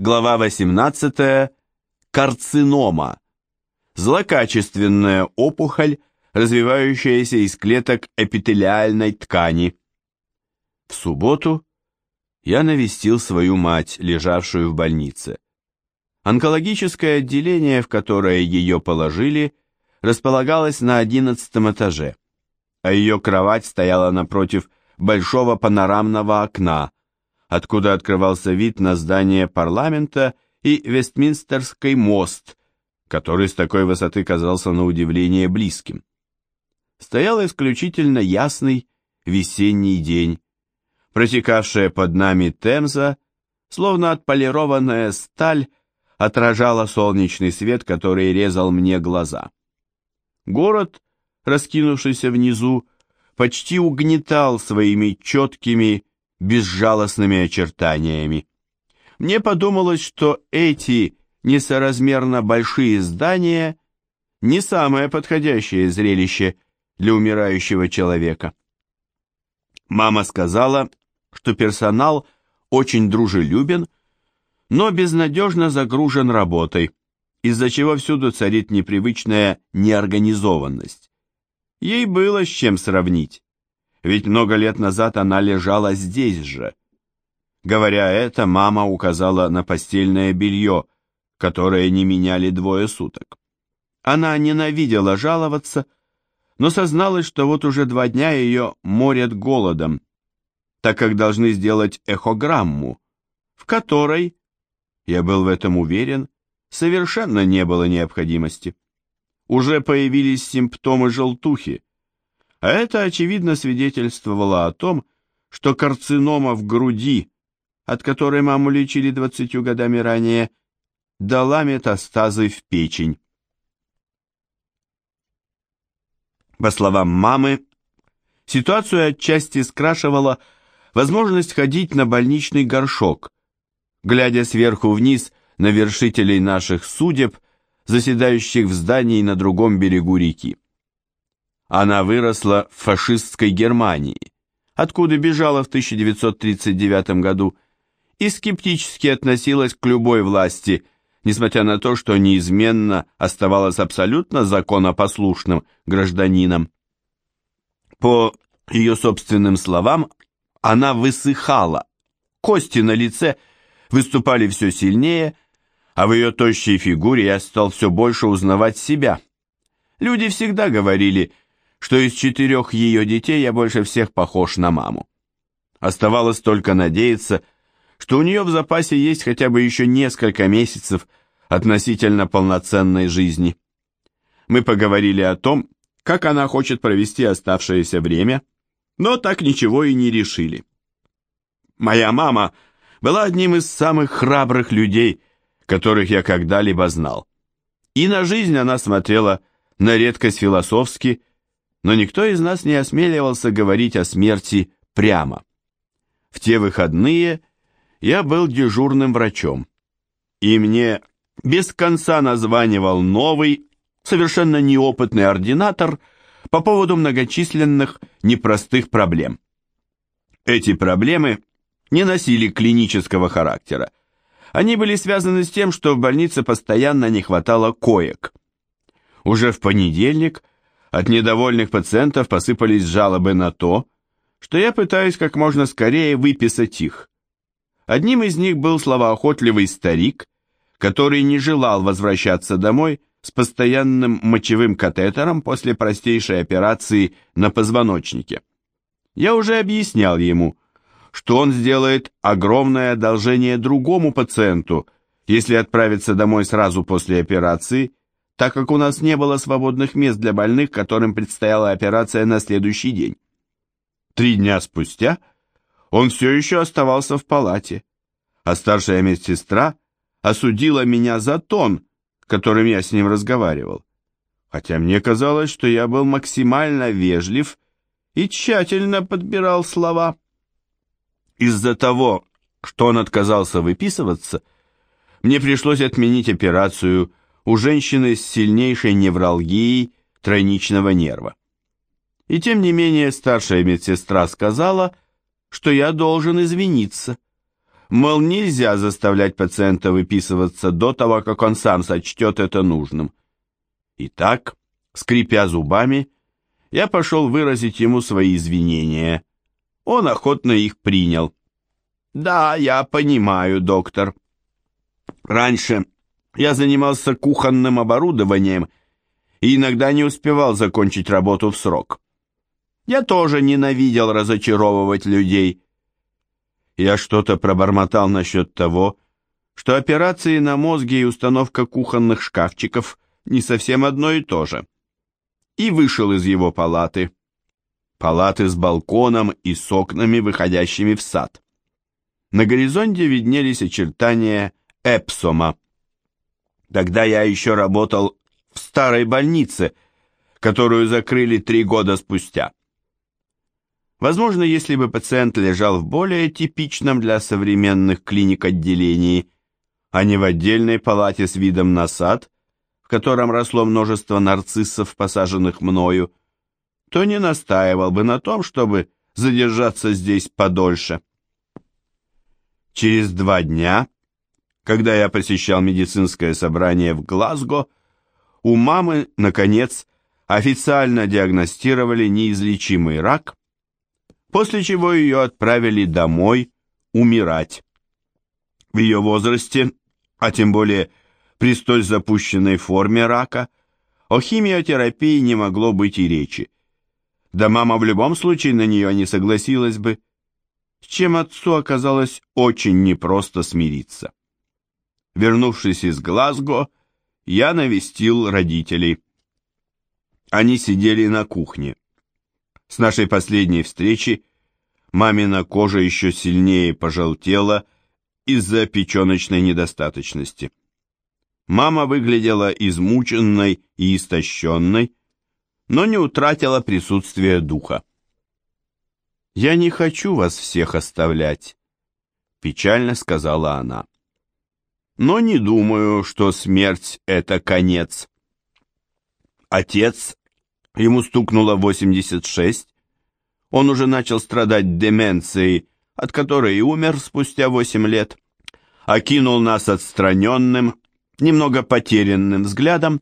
Глава 18. Карцинома. Злокачественная опухоль, развивающаяся из клеток эпителиальной ткани. В субботу я навестил свою мать, лежавшую в больнице. Онкологическое отделение, в которое ее положили, располагалось на одиннадцатом этаже, а ее кровать стояла напротив большого панорамного окна, откуда открывался вид на здание парламента и Вестминстерский мост, который с такой высоты казался на удивление близким. Стоял исключительно ясный весенний день, протекавшая под нами Темза, словно отполированная сталь, отражала солнечный свет, который резал мне глаза. Город, раскинувшийся внизу, почти угнетал своими четкими, безжалостными очертаниями. Мне подумалось, что эти несоразмерно большие здания не самое подходящее зрелище для умирающего человека. Мама сказала, что персонал очень дружелюбен, но безнадежно загружен работой, из-за чего всюду царит непривычная неорганизованность. Ей было с чем сравнить ведь много лет назад она лежала здесь же. Говоря это, мама указала на постельное белье, которое не меняли двое суток. Она ненавидела жаловаться, но созналась, что вот уже два дня ее морят голодом, так как должны сделать эхограмму, в которой, я был в этом уверен, совершенно не было необходимости. Уже появились симптомы желтухи, а это, очевидно, свидетельствовало о том, что карцинома в груди, от которой маму лечили двадцатью годами ранее, дала метастазы в печень. По словам мамы, ситуацию отчасти скрашивала возможность ходить на больничный горшок, глядя сверху вниз на вершителей наших судеб, заседающих в здании на другом берегу реки. Она выросла в фашистской Германии, откуда бежала в 1939 году, и скептически относилась к любой власти, несмотря на то, что неизменно оставалась абсолютно законопослушным гражданином. По ее собственным словам, она высыхала, кости на лице выступали все сильнее, а в ее тощей фигуре я стал все больше узнавать себя. Люди всегда говорили – что из четырех ее детей я больше всех похож на маму. Оставалось только надеяться, что у нее в запасе есть хотя бы еще несколько месяцев относительно полноценной жизни. Мы поговорили о том, как она хочет провести оставшееся время, но так ничего и не решили. Моя мама была одним из самых храбрых людей, которых я когда-либо знал. И на жизнь она смотрела на редкость философски но никто из нас не осмеливался говорить о смерти прямо. В те выходные я был дежурным врачом, и мне без конца названивал новый, совершенно неопытный ординатор по поводу многочисленных непростых проблем. Эти проблемы не носили клинического характера. Они были связаны с тем, что в больнице постоянно не хватало коек. Уже в понедельник – от недовольных пациентов посыпались жалобы на то, что я пытаюсь как можно скорее выписать их. Одним из них был словоохотливый старик, который не желал возвращаться домой с постоянным мочевым катетером после простейшей операции на позвоночнике. Я уже объяснял ему, что он сделает огромное одолжение другому пациенту, если отправится домой сразу после операции так как у нас не было свободных мест для больных, которым предстояла операция на следующий день. Три дня спустя он все еще оставался в палате, а старшая медсестра осудила меня за тон, которым я с ним разговаривал, хотя мне казалось, что я был максимально вежлив и тщательно подбирал слова. Из-за того, что он отказался выписываться, мне пришлось отменить операцию у женщины с сильнейшей невралгией тройничного нерва. И тем не менее старшая медсестра сказала, что я должен извиниться. Мол, нельзя заставлять пациента выписываться до того, как он сам сочтет это нужным. Итак, скрипя зубами, я пошел выразить ему свои извинения. Он охотно их принял. «Да, я понимаю, доктор. Раньше я занимался кухонным оборудованием и иногда не успевал закончить работу в срок. Я тоже ненавидел разочаровывать людей. Я что-то пробормотал насчет того, что операции на мозге и установка кухонных шкафчиков не совсем одно и то же. И вышел из его палаты. Палаты с балконом и с окнами, выходящими в сад. На горизонте виднелись очертания Эпсома. Тогда я еще работал в старой больнице, которую закрыли три года спустя. Возможно, если бы пациент лежал в более типичном для современных клиник отделении, а не в отдельной палате с видом на сад, в котором росло множество нарциссов, посаженных мною, то не настаивал бы на том, чтобы задержаться здесь подольше. Через два дня, когда я посещал медицинское собрание в Глазго, у мамы, наконец, официально диагностировали неизлечимый рак, после чего ее отправили домой умирать. В ее возрасте, а тем более при столь запущенной форме рака, о химиотерапии не могло быть и речи. Да мама в любом случае на нее не согласилась бы, с чем отцу оказалось очень непросто смириться. Вернувшись из Глазго, я навестил родителей. Они сидели на кухне. С нашей последней встречи мамина кожа еще сильнее пожелтела из-за печеночной недостаточности. Мама выглядела измученной и истощенной, но не утратила присутствие духа. «Я не хочу вас всех оставлять», — печально сказала она. «Но не думаю, что смерть — это конец». Отец, ему стукнуло 86, он уже начал страдать деменцией, от которой и умер спустя 8 лет, окинул нас отстраненным, немного потерянным взглядом,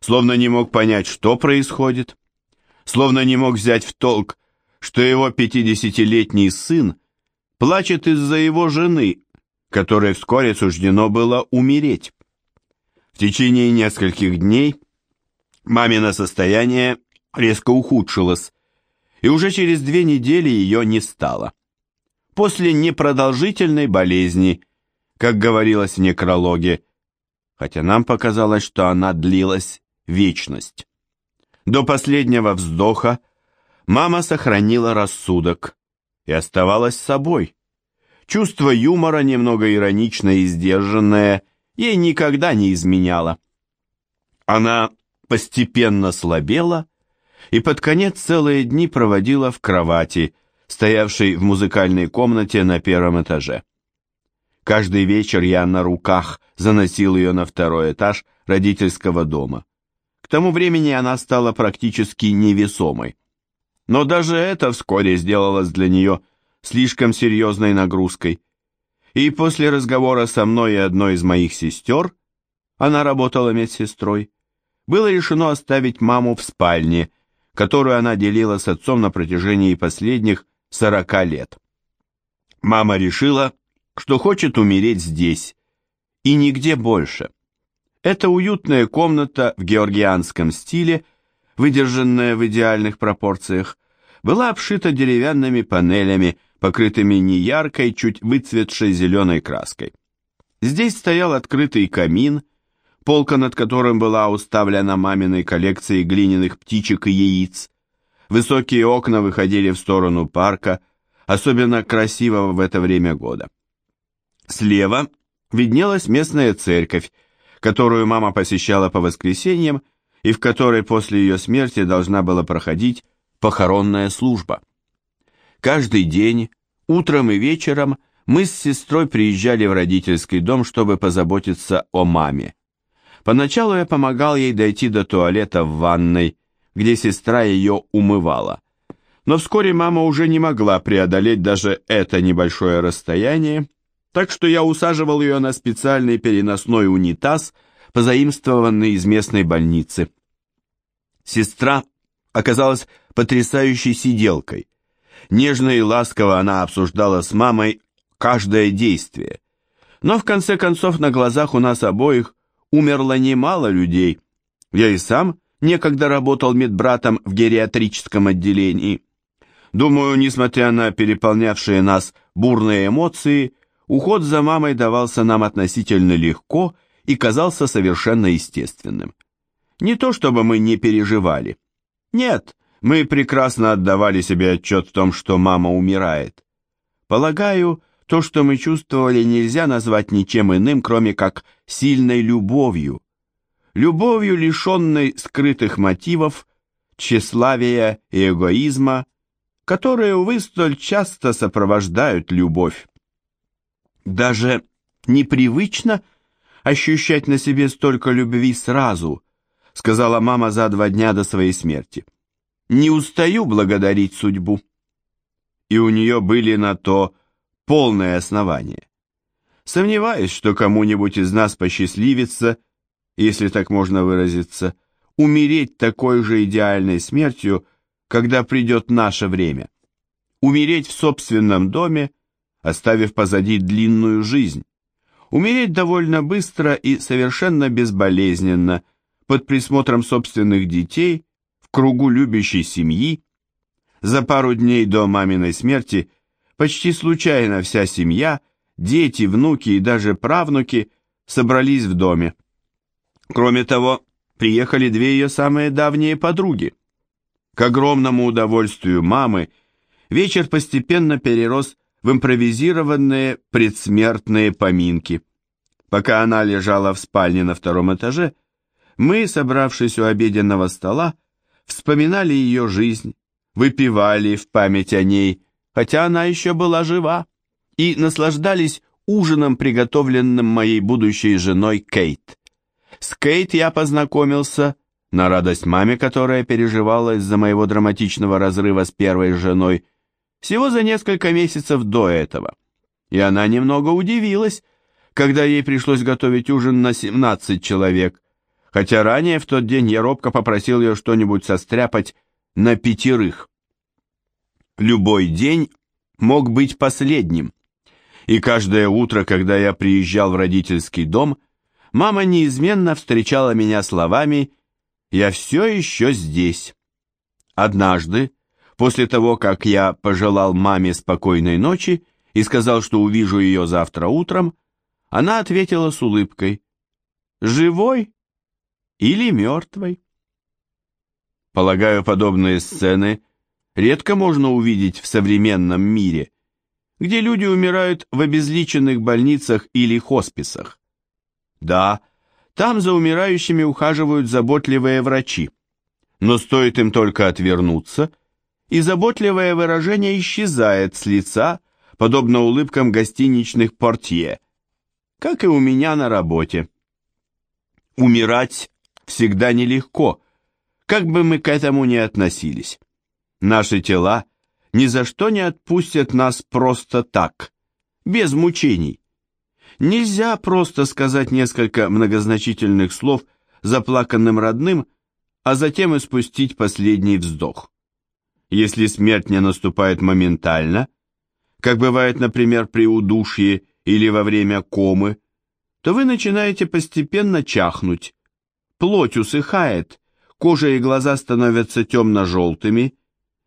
словно не мог понять, что происходит, словно не мог взять в толк, что его пятидесятилетний сын плачет из-за его жены, которой вскоре суждено было умереть. В течение нескольких дней мамино состояние резко ухудшилось, и уже через две недели ее не стало. После непродолжительной болезни, как говорилось в некрологе, хотя нам показалось, что она длилась вечность. До последнего вздоха Мама сохранила рассудок и оставалась собой. Чувство юмора, немного ироничное и сдержанное, ей никогда не изменяло. Она постепенно слабела и под конец целые дни проводила в кровати, стоявшей в музыкальной комнате на первом этаже. Каждый вечер я на руках заносил ее на второй этаж родительского дома. К тому времени она стала практически невесомой. Но даже это вскоре сделалось для нее слишком серьезной нагрузкой. И после разговора со мной и одной из моих сестер, она работала медсестрой, было решено оставить маму в спальне, которую она делила с отцом на протяжении последних 40 лет. Мама решила, что хочет умереть здесь и нигде больше. Это уютная комната в георгианском стиле, выдержанная в идеальных пропорциях, была обшита деревянными панелями, покрытыми неяркой, чуть выцветшей зеленой краской. Здесь стоял открытый камин, полка над которым была уставлена маминой коллекцией глиняных птичек и яиц. Высокие окна выходили в сторону парка, особенно красивого в это время года. Слева виднелась местная церковь, которую мама посещала по воскресеньям и в которой после ее смерти должна была проходить похоронная служба. Каждый день, утром и вечером, мы с сестрой приезжали в родительский дом, чтобы позаботиться о маме. Поначалу я помогал ей дойти до туалета в ванной, где сестра ее умывала. Но вскоре мама уже не могла преодолеть даже это небольшое расстояние так что я усаживал ее на специальный переносной унитаз, позаимствованный из местной больницы. Сестра оказалась потрясающей сиделкой. Нежно и ласково она обсуждала с мамой каждое действие. Но в конце концов на глазах у нас обоих умерло немало людей. Я и сам некогда работал медбратом в гериатрическом отделении. Думаю, несмотря на переполнявшие нас бурные эмоции, уход за мамой давался нам относительно легко и казался совершенно естественным. Не то чтобы мы не переживали. Нет, мы прекрасно отдавали себе отчет в том, что мама умирает. Полагаю, то, что мы чувствовали, нельзя назвать ничем иным, кроме как сильной любовью. Любовью, лишенной скрытых мотивов, тщеславия и эгоизма, которые, увы, столь часто сопровождают любовь. Даже непривычно ощущать на себе столько любви сразу, сказала мама за два дня до своей смерти. Не устаю благодарить судьбу. И у нее были на то полное основание. Сомневаюсь, что кому-нибудь из нас посчастливится, если так можно выразиться, умереть такой же идеальной смертью, когда придет наше время. Умереть в собственном доме, оставив позади длинную жизнь. Умереть довольно быстро и совершенно безболезненно, под присмотром собственных детей, кругу любящей семьи. За пару дней до маминой смерти почти случайно вся семья, дети, внуки и даже правнуки собрались в доме. Кроме того, приехали две ее самые давние подруги. К огромному удовольствию мамы вечер постепенно перерос в импровизированные предсмертные поминки. Пока она лежала в спальне на втором этаже, мы, собравшись у обеденного стола, вспоминали ее жизнь, выпивали в память о ней, хотя она еще была жива, и наслаждались ужином, приготовленным моей будущей женой Кейт. С Кейт я познакомился на радость маме, которая переживала из-за моего драматичного разрыва с первой женой, всего за несколько месяцев до этого. И она немного удивилась, когда ей пришлось готовить ужин на 17 человек, хотя ранее в тот день я робко попросил ее что-нибудь состряпать на пятерых. Любой день мог быть последним, и каждое утро, когда я приезжал в родительский дом, мама неизменно встречала меня словами я все еще здесь. Однажды, после того, как я пожелал маме спокойной ночи и сказал, что увижу ее завтра утром, она ответила с улыбкой, «Живой или мертвой?» Полагаю, подобные сцены редко можно увидеть в современном мире, где люди умирают в обезличенных больницах или хосписах. Да, там за умирающими ухаживают заботливые врачи. Но стоит им только отвернуться, и заботливое выражение исчезает с лица, подобно улыбкам гостиничных портье, как и у меня на работе. Умирать всегда нелегко, как бы мы к этому ни относились. Наши тела ни за что не отпустят нас просто так, без мучений. Нельзя просто сказать несколько многозначительных слов заплаканным родным, а затем испустить последний вздох. Если смерть не наступает моментально, как бывает, например, при удушье или во время комы, то вы начинаете постепенно чахнуть. Плоть усыхает, кожа и глаза становятся темно-желтыми,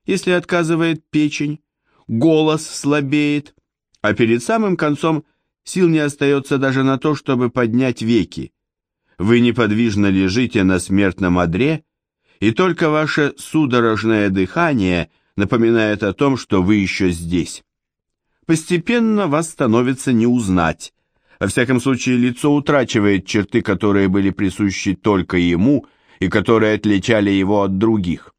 если отказывает печень, голос слабеет, а перед самым концом Сил не остается даже на то, чтобы поднять веки. Вы неподвижно лежите на смертном одре, и только ваше судорожное дыхание напоминает о том, что вы еще здесь. Постепенно вас становится не узнать. Во всяком случае, лицо утрачивает черты, которые были присущи только ему и которые отличали его от других.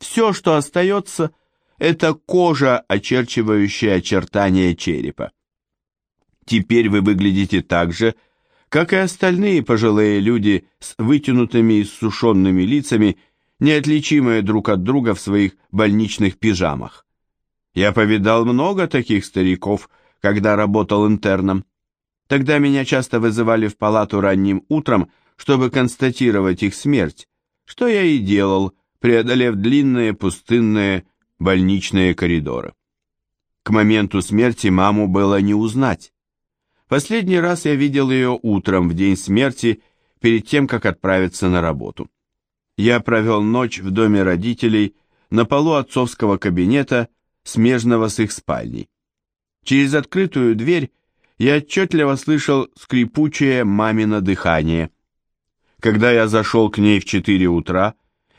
Все, что остается, это кожа, очерчивающая очертания черепа. Теперь вы выглядите так же, как и остальные пожилые люди с вытянутыми и сушенными лицами, неотличимые друг от друга в своих больничных пижамах. Я повидал много таких стариков, когда работал интерном. Тогда меня часто вызывали в палату ранним утром, чтобы констатировать их смерть, что я и делал, преодолев длинные пустынные больничные коридоры. К моменту смерти маму было не узнать. Последний раз я видел ее утром в день смерти, перед тем, как отправиться на работу. Я провел ночь в доме родителей на полу отцовского кабинета, смежного с их спальней. Через открытую дверь я отчетливо слышал скрипучее мамино дыхание. Когда я зашел к ней в четыре утра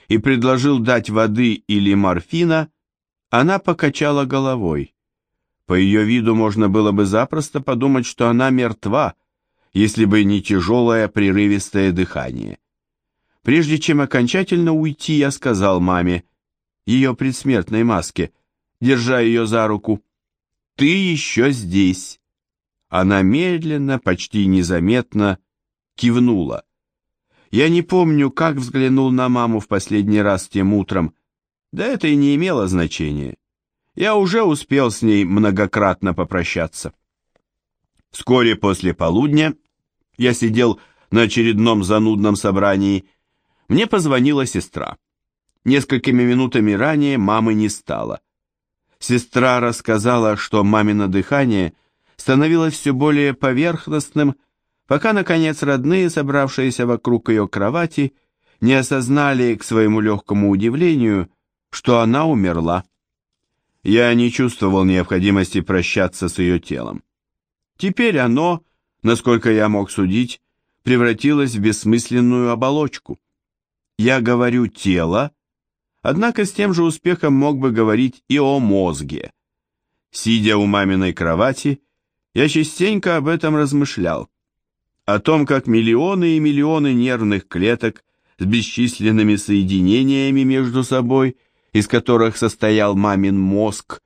и предложил дать воды или морфина, она покачала головой. По ее виду можно было бы запросто подумать, что она мертва, если бы не тяжелое прерывистое дыхание. Прежде чем окончательно уйти, я сказал маме, ее предсмертной маске, держа ее за руку, «Ты еще здесь». Она медленно, почти незаметно кивнула. Я не помню, как взглянул на маму в последний раз тем утром, да это и не имело значения. Я уже успел с ней многократно попрощаться. Вскоре после полудня я сидел на очередном занудном собрании. Мне позвонила сестра. Несколькими минутами ранее мамы не стало. Сестра рассказала, что мамино дыхание становилось все более поверхностным, пока, наконец, родные, собравшиеся вокруг ее кровати, не осознали, к своему легкому удивлению, что она умерла. Я не чувствовал необходимости прощаться с ее телом. Теперь оно, насколько я мог судить, превратилось в бессмысленную оболочку. Я говорю «тело», однако с тем же успехом мог бы говорить и о мозге. Сидя у маминой кровати, я частенько об этом размышлял. О том, как миллионы и миллионы нервных клеток с бесчисленными соединениями между собой – из которых состоял мамин мозг,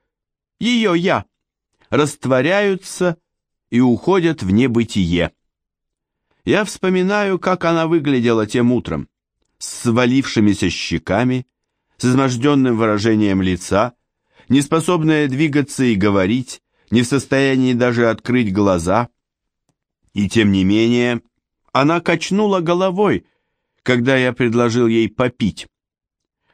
ее «я», растворяются и уходят в небытие. Я вспоминаю, как она выглядела тем утром, с свалившимися щеками, с изможденным выражением лица, неспособная двигаться и говорить, не в состоянии даже открыть глаза. И тем не менее, она качнула головой, когда я предложил ей попить.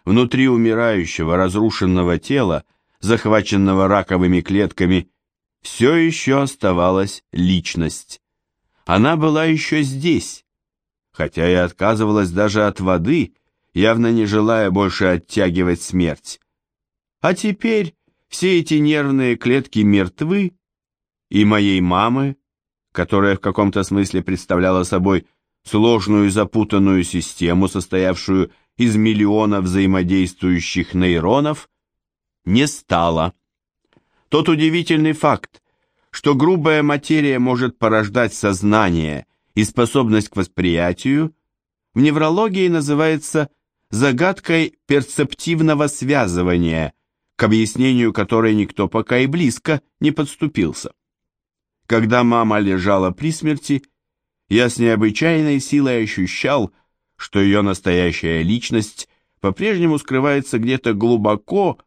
Внутри умирающего, разрушенного тела, захваченного раковыми клетками, все еще оставалась личность. Она была еще здесь, хотя и отказывалась даже от воды, явно не желая больше оттягивать смерть. А теперь все эти нервные клетки мертвы, и моей мамы, которая в каком-то смысле представляла собой сложную запутанную систему, состоявшую из миллиона взаимодействующих нейронов не стало. Тот удивительный факт, что грубая материя может порождать сознание и способность к восприятию, в неврологии называется загадкой перцептивного связывания, к объяснению которой никто пока и близко не подступился. Когда мама лежала при смерти, я с необычайной силой ощущал, что ее настоящая личность по-прежнему скрывается где-то глубоко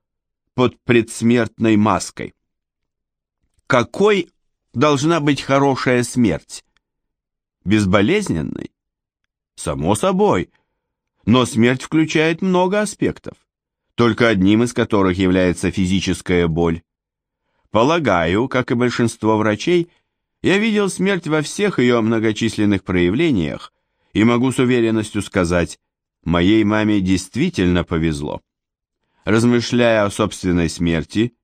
под предсмертной маской. Какой должна быть хорошая смерть? Безболезненной? Само собой, но смерть включает много аспектов, только одним из которых является физическая боль. Полагаю, как и большинство врачей, я видел смерть во всех ее многочисленных проявлениях, и могу с уверенностью сказать, моей маме действительно повезло. Размышляя о собственной смерти,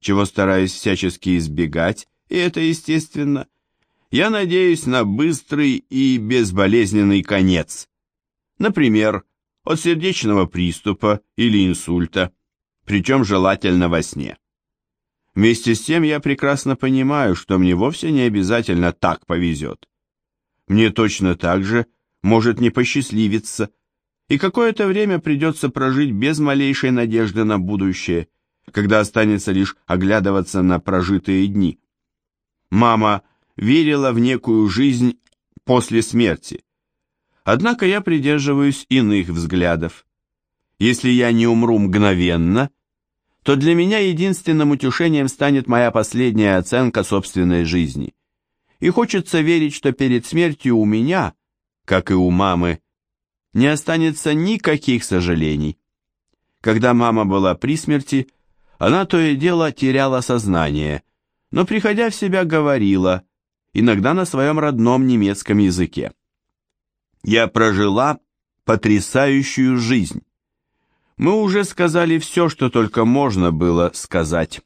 чего стараюсь всячески избегать, и это естественно, я надеюсь на быстрый и безболезненный конец. Например, от сердечного приступа или инсульта, причем желательно во сне. Вместе с тем я прекрасно понимаю, что мне вовсе не обязательно так повезет. Мне точно так же может не посчастливиться, и какое-то время придется прожить без малейшей надежды на будущее, когда останется лишь оглядываться на прожитые дни. Мама верила в некую жизнь после смерти. Однако я придерживаюсь иных взглядов. Если я не умру мгновенно, то для меня единственным утешением станет моя последняя оценка собственной жизни. И хочется верить, что перед смертью у меня, как и у мамы, не останется никаких сожалений. Когда мама была при смерти, она то и дело теряла сознание, но, приходя в себя, говорила, иногда на своем родном немецком языке. «Я прожила потрясающую жизнь. Мы уже сказали все, что только можно было сказать».